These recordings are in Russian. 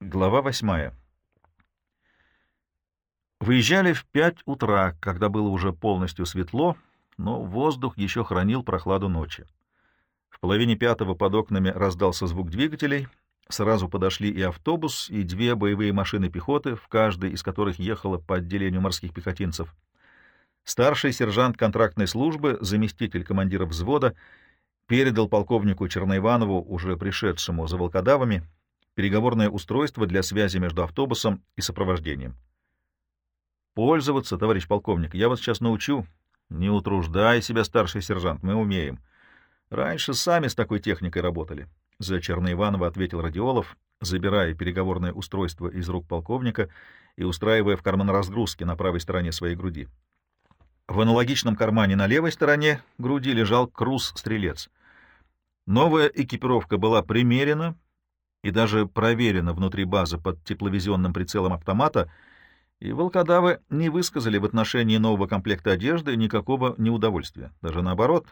Глава восьмая. Выезжали в пять утра, когда было уже полностью светло, но воздух еще хранил прохладу ночи. В половине пятого под окнами раздался звук двигателей, сразу подошли и автобус, и две боевые машины пехоты, в каждой из которых ехало по отделению морских пехотинцев. Старший сержант контрактной службы, заместитель командира взвода, передал полковнику Черноиванову, уже пришедшему за волкодавами, переговорное устройство для связи между автобусом и сопровождением. «Пользоваться, товарищ полковник, я вас сейчас научу. Не утруждай себя, старший сержант, мы умеем. Раньше сами с такой техникой работали», — за Черноиванова ответил Радиолов, забирая переговорное устройство из рук полковника и устраивая в карман разгрузки на правой стороне своей груди. В аналогичном кармане на левой стороне груди лежал круз-стрелец. Новая экипировка была примерена и даже проверена внутри базы под тепловизионным прицелом автомата, и волкодавы не высказали в отношении нового комплекта одежды никакого неудовольствия. Даже наоборот,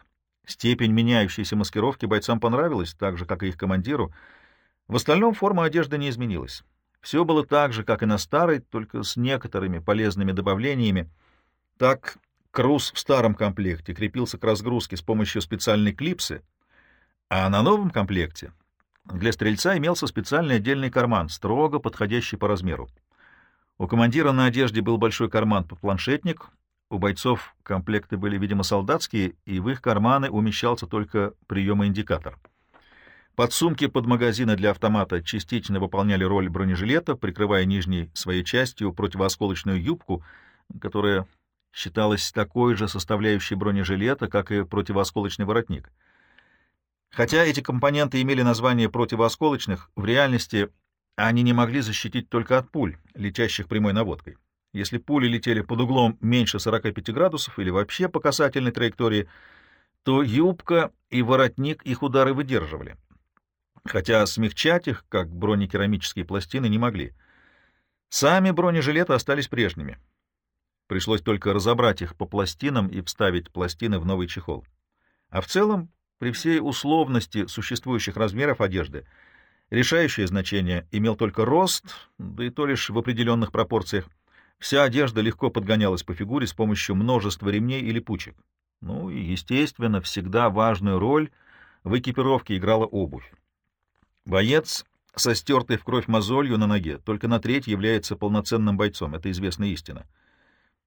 степень меняющейся маскировки бойцам понравилась, так же, как и их командиру. В остальном форма одежды не изменилась. Все было так же, как и на старой, только с некоторыми полезными добавлениями. Так, круз в старом комплекте крепился к разгрузке с помощью специальной клипсы, а на новом комплекте для стрельца имелся специальный отдельный карман, строго подходящий по размеру. У командира на одежде был большой карман под планшетник, у бойцов комплекты были, видимо, солдатские, и в их карманы умещался только приемоиндикатор. Подсумки под магазины для автомата частично выполняли роль бронежилета, прикрывая нижней своей частью противоосколочную юбку, которая считалась такой же составляющей бронежилета, как и противоосколочный воротник — Хотя эти компоненты имели название противоосколочных, в реальности они не могли защитить только от пуль, летящих прямой наводкой. Если пули летели под углом меньше 45 градусов или вообще по касательной траектории, то юбка и воротник их удары выдерживали. Хотя смягчать их, как бронекерамические пластины, не могли. Сами бронежилеты остались прежними. Пришлось только разобрать их по пластинам и вставить пластины в новый чехол. А в целом при всей условности существующих размеров одежды решающее значение имел только рост, да и то лишь в определенных пропорциях. Вся одежда легко подгонялась по фигуре с помощью множества ремней или пучек. Ну и, естественно, всегда важную роль в экипировке играла обувь. Боец со стертой в кровь мозолью на ноге только на треть является полноценным бойцом, это известная истина.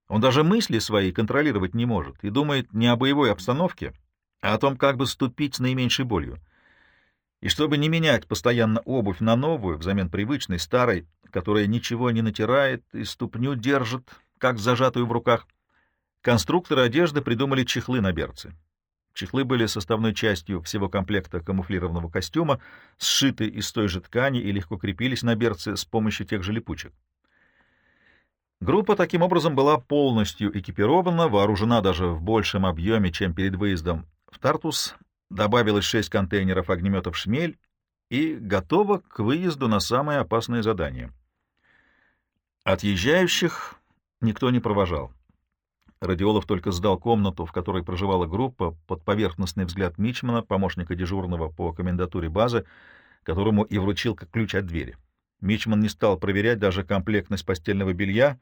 Он даже мысли свои контролировать не может и думает не о боевой обстановке, а о том, как бы ступить с наименьшей болью. И чтобы не менять постоянно обувь на новую, взамен привычной, старой, которая ничего не натирает и ступню держит, как зажатую в руках, конструкторы одежды придумали чехлы на берцы. Чехлы были составной частью всего комплекта камуфлированного костюма, сшиты из той же ткани и легко крепились на берцы с помощью тех же липучек. Группа таким образом была полностью экипирована, вооружена даже в большем объеме, чем перед выездом в Тартус добавилось шесть контейнеров огнеметов «Шмель» и готово к выезду на самое опасное задание. Отъезжающих никто не провожал. Радиолов только сдал комнату, в которой проживала группа, под поверхностный взгляд Мичмана, помощника дежурного по комендатуре базы, которому и вручил ключ от двери. Мичман не стал проверять даже комплектность постельного белья,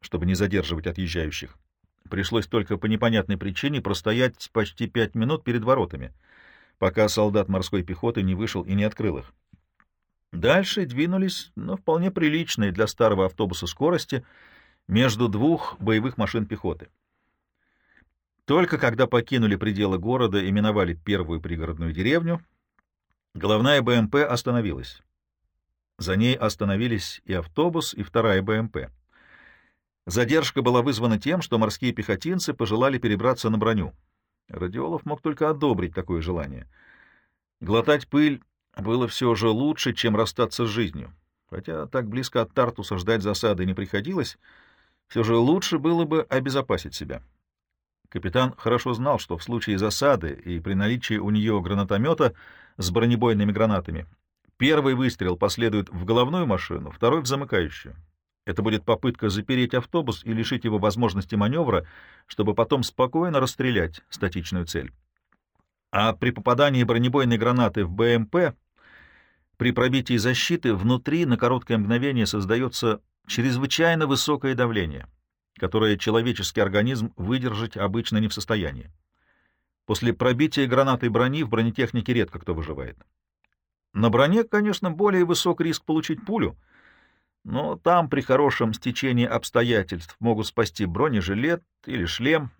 чтобы не задерживать отъезжающих. Пришлось только по непонятной причине простоять почти пять минут перед воротами, пока солдат морской пехоты не вышел и не открыл их. Дальше двинулись, но вполне приличные для старого автобуса скорости, между двух боевых машин пехоты. Только когда покинули пределы города и миновали первую пригородную деревню, головная БМП остановилась. За ней остановились и автобус, и вторая БМП. Задержка была вызвана тем, что морские пехотинцы пожелали перебраться на броню. Радиолов мог только одобрить такое желание. Глотать пыль было все же лучше, чем расстаться с жизнью. Хотя так близко от Тартуса ждать засады не приходилось, все же лучше было бы обезопасить себя. Капитан хорошо знал, что в случае засады и при наличии у нее гранатомета с бронебойными гранатами первый выстрел последует в головную машину, второй — в замыкающую. Это будет попытка запереть автобус и лишить его возможности маневра, чтобы потом спокойно расстрелять статичную цель. А при попадании бронебойной гранаты в БМП При пробитии защиты внутри на короткое мгновение создается чрезвычайно высокое давление, которое человеческий организм выдержать обычно не в состоянии. После пробития гранатой брони в бронетехнике редко кто выживает. На броне, конечно, более высок риск получить пулю, но там при хорошем стечении обстоятельств могут спасти бронежилет или шлем.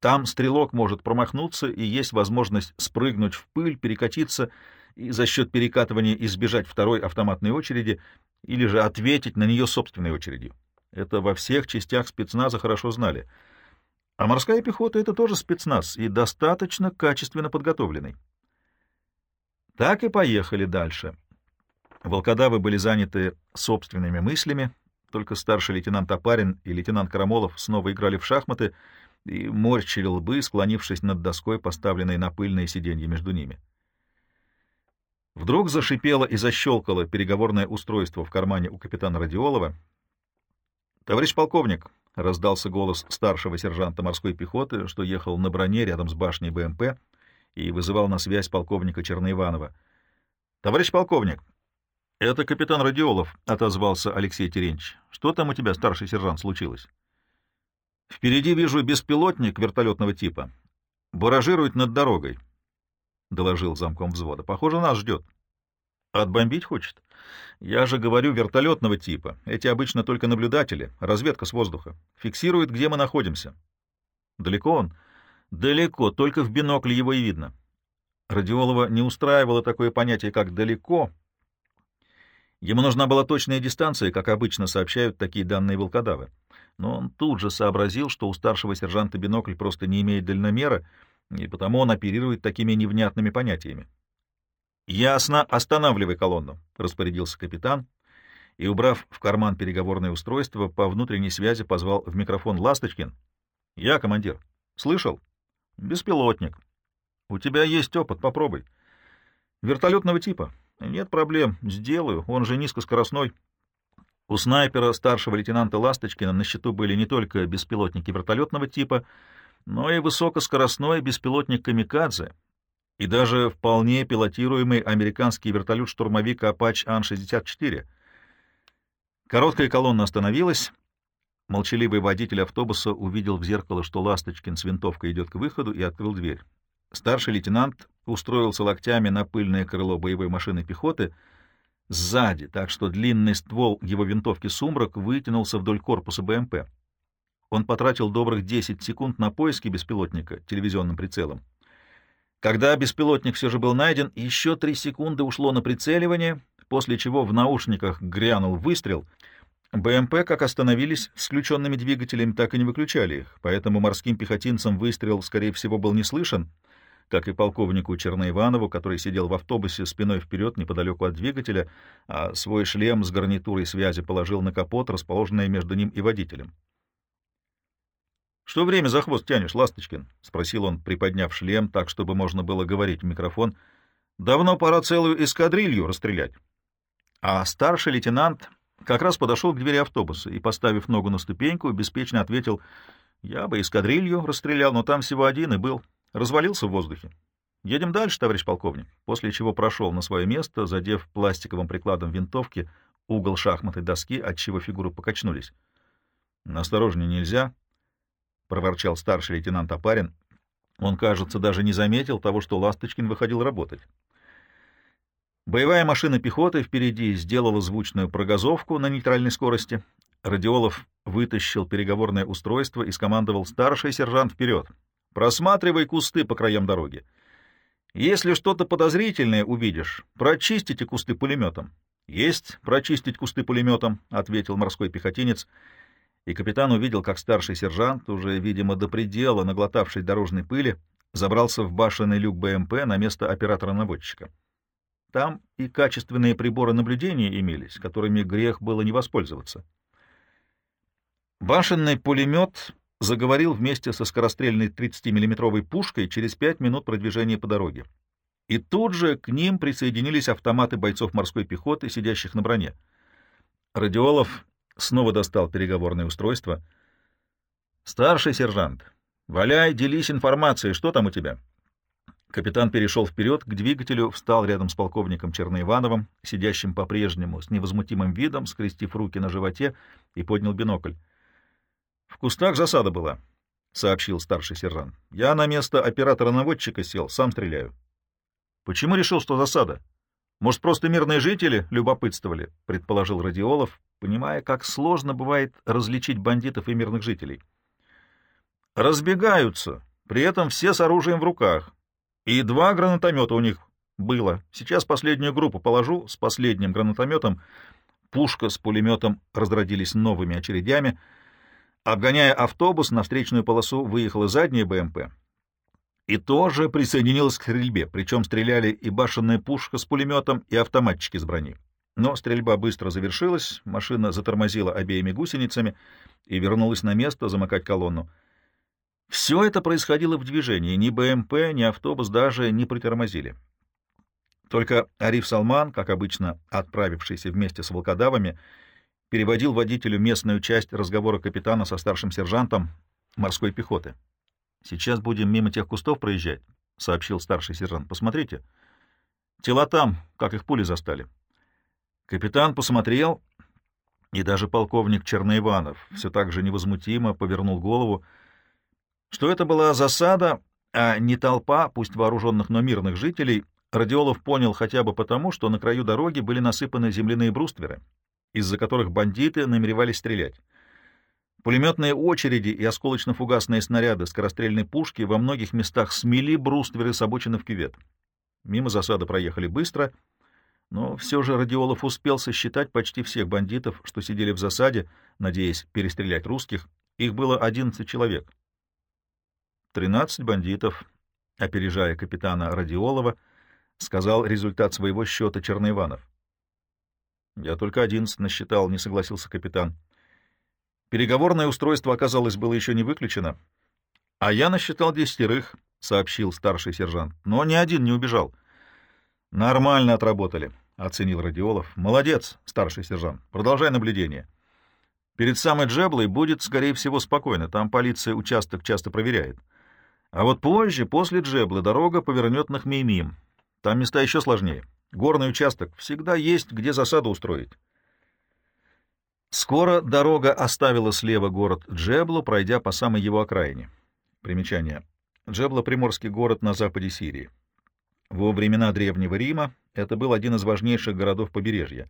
Там стрелок может промахнуться, и есть возможность спрыгнуть в пыль, перекатиться и за счет перекатывания избежать второй автоматной очереди или же ответить на нее собственной очередью. Это во всех частях спецназа хорошо знали. А морская пехота — это тоже спецназ и достаточно качественно подготовленный. Так и поехали дальше. Волкодавы были заняты собственными мыслями, только старший лейтенант Апарин и лейтенант Карамолов снова играли в шахматы и морщили лбы, склонившись над доской, поставленной на пыльное сиденье между ними. Вдруг зашипело и защелкало переговорное устройство в кармане у капитана Радиолова. «Товарищ полковник!» — раздался голос старшего сержанта морской пехоты, что ехал на броне рядом с башней БМП и вызывал на связь полковника Черноиванова. «Товарищ полковник!» «Это капитан Радиолов», — отозвался Алексей Теренч. «Что там у тебя, старший сержант, случилось?» «Впереди вижу беспилотник вертолетного типа. Баражирует над дорогой», — доложил замком взвода. «Похоже, нас ждет». «Отбомбить хочет?» «Я же говорю вертолетного типа. Эти обычно только наблюдатели, разведка с воздуха. Фиксирует, где мы находимся». «Далеко он?» «Далеко, только в бинокль его и видно». Радиолова не устраивало такое понятие, как «далеко», Ему нужна была точная дистанция, как обычно сообщают такие данные волкодавы. Но он тут же сообразил, что у старшего сержанта бинокль просто не имеет дальномера, и потому он оперирует такими невнятными понятиями. «Ясно, останавливай колонну», — распорядился капитан, и, убрав в карман переговорное устройство, по внутренней связи позвал в микрофон Ласточкин. «Я, командир. Слышал? Беспилотник. У тебя есть опыт, попробуй. Вертолетного типа. Нет проблем, сделаю, он же низкоскоростной. У снайпера старшего лейтенанта Ласточкина на счету были не только беспилотники вертолетного типа, но и высокоскоростной беспилотник «Камикадзе», и даже вполне пилотируемый американский вертолет-штурмовик «Апач Ан-64». Короткая колонна остановилась. Молчаливый водитель автобуса увидел в зеркало, что Ласточкин с винтовкой идет к выходу, и открыл дверь. Старший лейтенант устроился локтями на пыльное крыло боевой машины пехоты сзади, так что длинный ствол его винтовки «Сумрак» вытянулся вдоль корпуса БМП. Он потратил добрых 10 секунд на поиски беспилотника телевизионным прицелом. Когда беспилотник все же был найден, еще три секунды ушло на прицеливание, после чего в наушниках грянул выстрел. БМП как остановились с включенными двигателями, так и не выключали их, поэтому морским пехотинцам выстрел, скорее всего, был не слышен — как и полковнику Черноиванову, который сидел в автобусе спиной вперед неподалеку от двигателя, а свой шлем с гарнитурой связи положил на капот, расположенный между ним и водителем. «Что время за хвост тянешь, Ласточкин?» — спросил он, приподняв шлем так, чтобы можно было говорить в микрофон. «Давно пора целую эскадрилью расстрелять». А старший лейтенант как раз подошел к двери автобуса и, поставив ногу на ступеньку, беспечно ответил, «Я бы эскадрилью расстрелял, но там всего один и был развалился в воздухе. Едем дальше, товарищ полковник, после чего прошел на свое место, задев пластиковым прикладом винтовки угол шахматной доски, отчего фигуры покачнулись. «Осторожнее нельзя», — проворчал старший лейтенант Апарин. Он, кажется, даже не заметил того, что Ласточкин выходил работать. Боевая машина пехоты впереди сделала звучную прогазовку на нейтральной скорости. Радиолов вытащил переговорное устройство и скомандовал «Старший сержант вперед!» Просматривай кусты по краям дороги. Если что-то подозрительное увидишь, прочистите кусты пулеметом. — Есть прочистить кусты пулеметом, — ответил морской пехотинец, и капитан увидел, как старший сержант, уже, видимо, до предела наглотавший дорожной пыли, забрался в башенный люк БМП на место оператора-наводчика. Там и качественные приборы наблюдения имелись, которыми грех было не воспользоваться. Башенный пулемет заговорил вместе со скорострельной 30-миллиметровой пушкой через пять минут продвижения по дороге. И тут же к ним присоединились автоматы бойцов морской пехоты, сидящих на броне. Радиолов снова достал переговорное устройство. «Старший сержант, валяй, делись информацией, что там у тебя?» Капитан перешел вперед к двигателю, встал рядом с полковником Черноивановым, сидящим по-прежнему с невозмутимым видом, скрестив руки на животе, и поднял бинокль. — В кустах засада была, — сообщил старший сержант. — Я на место оператора-наводчика сел, сам стреляю. — Почему решил, что засада? Может, просто мирные жители любопытствовали, — предположил Радиолов, понимая, как сложно бывает различить бандитов и мирных жителей. — Разбегаются, при этом все с оружием в руках. И два гранатомета у них было. Сейчас последнюю группу положу с последним гранатометом. Пушка с пулеметом разродились новыми очередями. Обгоняя автобус, на встречную полосу выехала задняя БМП. И тоже присоединилась к стрельбе, причем стреляли и башенная пушка с пулеметом, и автоматчики с брони. Но стрельба быстро завершилась, машина затормозила обеими гусеницами и вернулась на место замыкать колонну. Все это происходило в движении, ни БМП, ни автобус даже не притормозили. Только Ариф Салман, как обычно отправившийся вместе с волкодавами, переводил водителю местную часть разговора капитана со старшим сержантом морской пехоты. «Сейчас будем мимо тех кустов проезжать», — сообщил старший сержант. «Посмотрите. Тела там, как их пули застали». Капитан посмотрел, и даже полковник Черноиванов все так же невозмутимо повернул голову, — что это была засада, а не толпа, пусть вооруженных, но мирных жителей, Радиолов понял хотя бы потому, что на краю дороги были насыпаны земляные брустверы, из-за которых бандиты намеревались стрелять. Пулеметные очереди и осколочно-фугасные снаряды скорострельной пушки во многих местах смели брустверы с обочины в кювет. Мимо засады проехали быстро, но все же Радиолов успел сосчитать почти всех бандитов, что сидели в засаде, надеясь перестрелять русских. Их было 11 человек. Тринадцать бандитов, опережая капитана Радиолова, сказал результат своего счета Черноиванов. Я только одиннадцать насчитал, не согласился капитан. Переговорное устройство, оказалось, было еще не выключено. А я насчитал десятерых, сообщил старший сержант. Но ни один не убежал. Нормально отработали, оценил Радиолов. Молодец, старший сержант. Продолжай наблюдение. Перед самой Джеблой будет, скорее всего, спокойно. Там полиция участок часто проверяет. А вот позже, после Джебла, дорога повернет на Хмеймим. Там места еще сложнее. Горный участок всегда есть, где засаду устроить. Скоро дорога оставила слева город Джеблу, пройдя по самой его окраине. Примечание. Джебла — приморский город на западе Сирии. Во времена Древнего Рима это был один из важнейших городов побережья.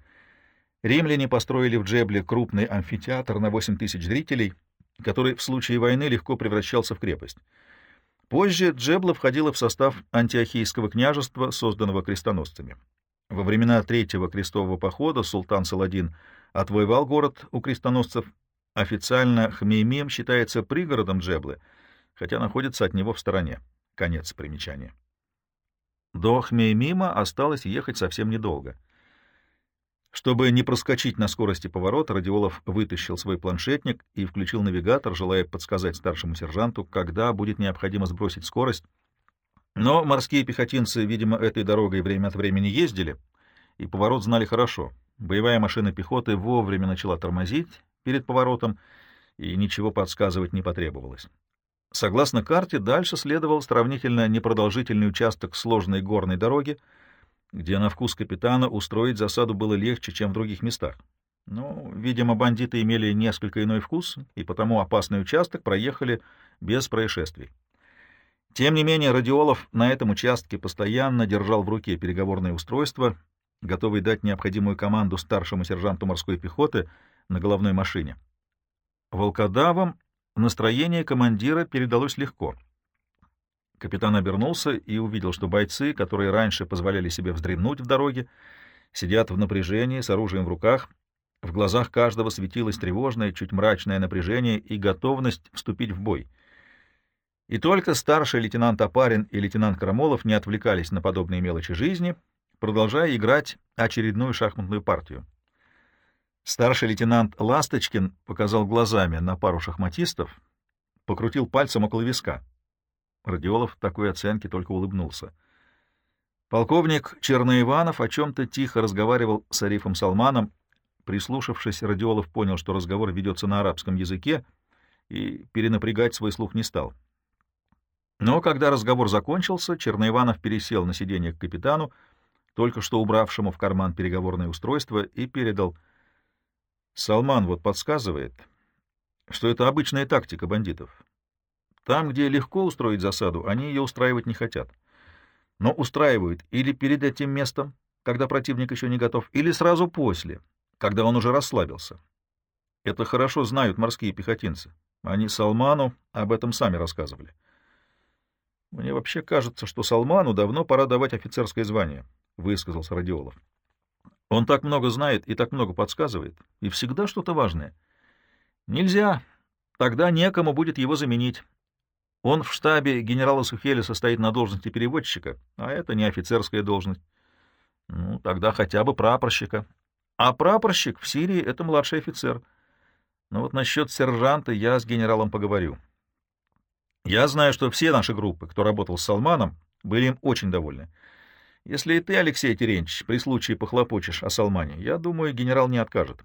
Римляне построили в Джебле крупный амфитеатр на 8 тысяч зрителей, который в случае войны легко превращался в крепость. Позже Джебла входила в состав антиохийского княжества, созданного крестоносцами. Во времена Третьего крестового похода султан Саладин отвоевал город у крестоносцев. Официально Хмеймим считается пригородом Джеблы, хотя находится от него в стороне. Конец примечания. До Хмеймима осталось ехать совсем недолго — чтобы не проскочить на скорости поворота, Радиолов вытащил свой планшетник и включил навигатор, желая подсказать старшему сержанту, когда будет необходимо сбросить скорость. Но морские пехотинцы, видимо, этой дорогой время от времени ездили, и поворот знали хорошо. Боевая машина пехоты вовремя начала тормозить перед поворотом, и ничего подсказывать не потребовалось. Согласно карте, дальше следовал сравнительно непродолжительный участок сложной горной дороги, где на вкус капитана устроить засаду было легче, чем в других местах. Но, видимо, бандиты имели несколько иной вкус, и потому опасный участок проехали без происшествий. Тем не менее, Радиолов на этом участке постоянно держал в руке переговорное устройство, готовый дать необходимую команду старшему сержанту морской пехоты на головной машине. Волкодавам настроение командира передалось легко — Капитан обернулся и увидел, что бойцы, которые раньше позволяли себе вздремнуть в дороге, сидят в напряжении, с оружием в руках. В глазах каждого светилось тревожное, чуть мрачное напряжение и готовность вступить в бой. И только старший лейтенант Апарин и лейтенант Крамолов не отвлекались на подобные мелочи жизни, продолжая играть очередную шахматную партию. Старший лейтенант Ласточкин показал глазами на пару шахматистов, покрутил пальцем около виска — Радиолов такой оценке только улыбнулся. Полковник Черноиванов о чем-то тихо разговаривал с Арифом Салманом. Прислушавшись, Радиолов понял, что разговор ведется на арабском языке, и перенапрягать свой слух не стал. Но когда разговор закончился, Черноиванов пересел на сиденье к капитану, только что убравшему в карман переговорное устройство, и передал. Салман вот подсказывает, что это обычная тактика бандитов. Там, где легко устроить засаду, они ее устраивать не хотят. Но устраивают или перед этим местом, когда противник еще не готов, или сразу после, когда он уже расслабился. Это хорошо знают морские пехотинцы. Они Салману об этом сами рассказывали. Мне вообще кажется, что Салману давно пора давать офицерское звание, — высказался Радиолов. Он так много знает и так много подсказывает, и всегда что-то важное. Нельзя, тогда некому будет его заменить. Он в штабе генерала Сухеля состоит на должности переводчика, а это не офицерская должность. Ну, тогда хотя бы прапорщика. А прапорщик в Сирии — это младший офицер. Но вот насчет сержанта я с генералом поговорю. Я знаю, что все наши группы, кто работал с Салманом, были им очень довольны. Если и ты, Алексей Теренч, при случае похлопочешь о Салмане, я думаю, генерал не откажет.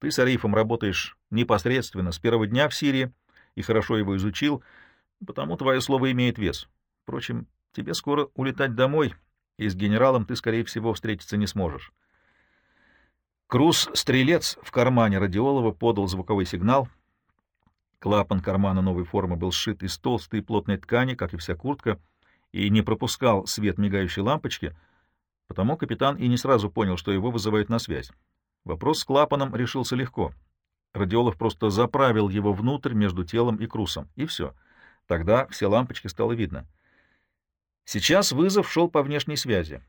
Ты с Арифом работаешь непосредственно с первого дня в Сирии и хорошо его изучил, потому твое слово имеет вес. Впрочем, тебе скоро улетать домой, и с генералом ты, скорее всего, встретиться не сможешь. Круз-стрелец в кармане Радиолова подал звуковой сигнал — Клапан кармана новой формы был сшит из толстой и плотной ткани, как и вся куртка, и не пропускал свет мигающей лампочки, потому капитан и не сразу понял, что его вызывают на связь. Вопрос с клапаном решился легко. Радиолов просто заправил его внутрь между телом и крусом, и все. Тогда все лампочки стало видно. Сейчас вызов шел по внешней связи.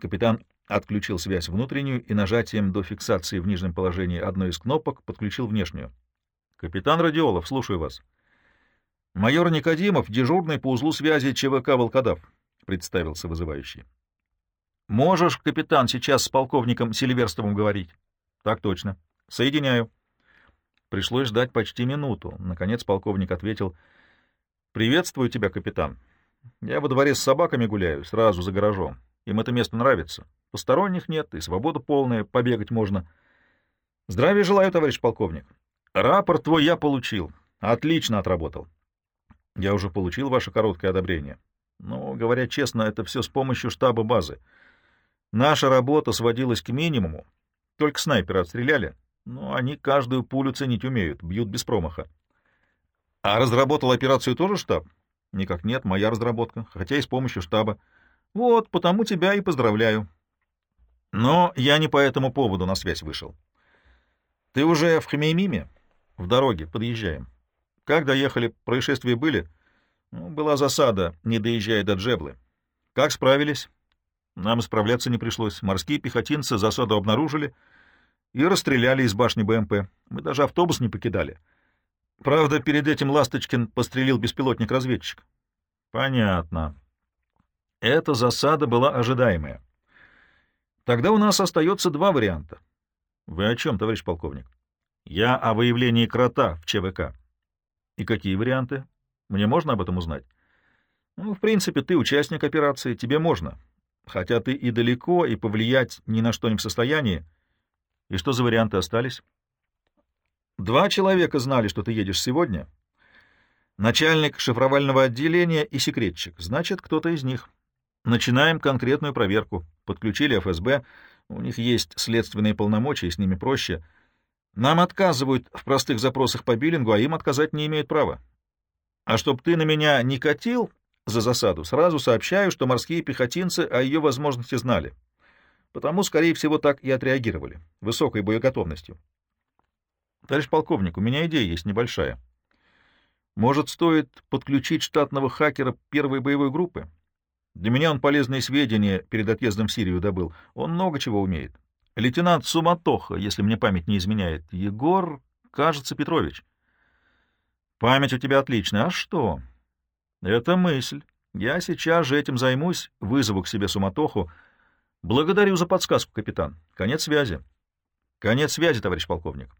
Капитан отключил связь внутреннюю и нажатием до фиксации в нижнем положении одной из кнопок подключил внешнюю. Капитан Радиолов, слушаю вас. Майор Никодимов, дежурный по узлу связи ЧВК «Волкодав», — представился вызывающий. Можешь, капитан, сейчас с полковником Сильверстовым говорить? Так точно. Соединяю. Пришлось ждать почти минуту. Наконец полковник ответил. Приветствую тебя, капитан. Я во дворе с собаками гуляю, сразу за гаражом. Им это место нравится. Посторонних нет, и свобода полная, побегать можно. Здравия желаю, товарищ полковник. Рапорт твой я получил. Отлично отработал. Я уже получил ваше короткое одобрение. Но, говоря честно, это все с помощью штаба базы. Наша работа сводилась к минимуму. Только снайперы отстреляли, но они каждую пулю ценить умеют, бьют без промаха. А разработал операцию тоже штаб? Никак нет, моя разработка, хотя и с помощью штаба. Вот, потому тебя и поздравляю. Но я не по этому поводу на связь вышел. Ты уже в Хамеймиме? В дороге, подъезжаем. Как доехали? Происшествия были? Ну, была засада, не доезжая до Джеблы. Как справились? Нам справляться не пришлось. Морские пехотинцы засаду обнаружили и расстреляли из башни БМП. Мы даже автобус не покидали. Правда, перед этим Ласточкин пострелил беспилотник-разведчик. Понятно. Эта засада была ожидаемая. Тогда у нас остается два варианта. Вы о чем, товарищ полковник? Я о выявлении крота в ЧВК. И какие варианты? Мне можно об этом узнать? Ну, в принципе, ты участник операции, тебе можно. Хотя ты и далеко, и повлиять ни на что не в состоянии. И что за варианты остались? Два человека знали, что ты едешь сегодня. Начальник шифровального отделения и секретчик. Значит, кто-то из них. Начинаем конкретную проверку. Подключили ФСБ. У них есть следственные полномочия, с ними проще — нам отказывают в простых запросах по биллингу, а им отказать не имеют права. А чтоб ты на меня не катил за засаду, сразу сообщаю, что морские пехотинцы о ее возможности знали. Потому, скорее всего, так и отреагировали, высокой боеготовностью. Товарищ полковник, у меня идея есть небольшая. Может, стоит подключить штатного хакера первой боевой группы? Для меня он полезные сведения перед отъездом в Сирию добыл. Он много чего умеет. Лейтенант Суматоха, если мне память не изменяет. Егор, кажется, Петрович. Память у тебя отличная. А что? Это мысль. Я сейчас же этим займусь, вызову к себе Суматоху. Благодарю за подсказку, капитан. Конец связи. Конец связи, товарищ полковник.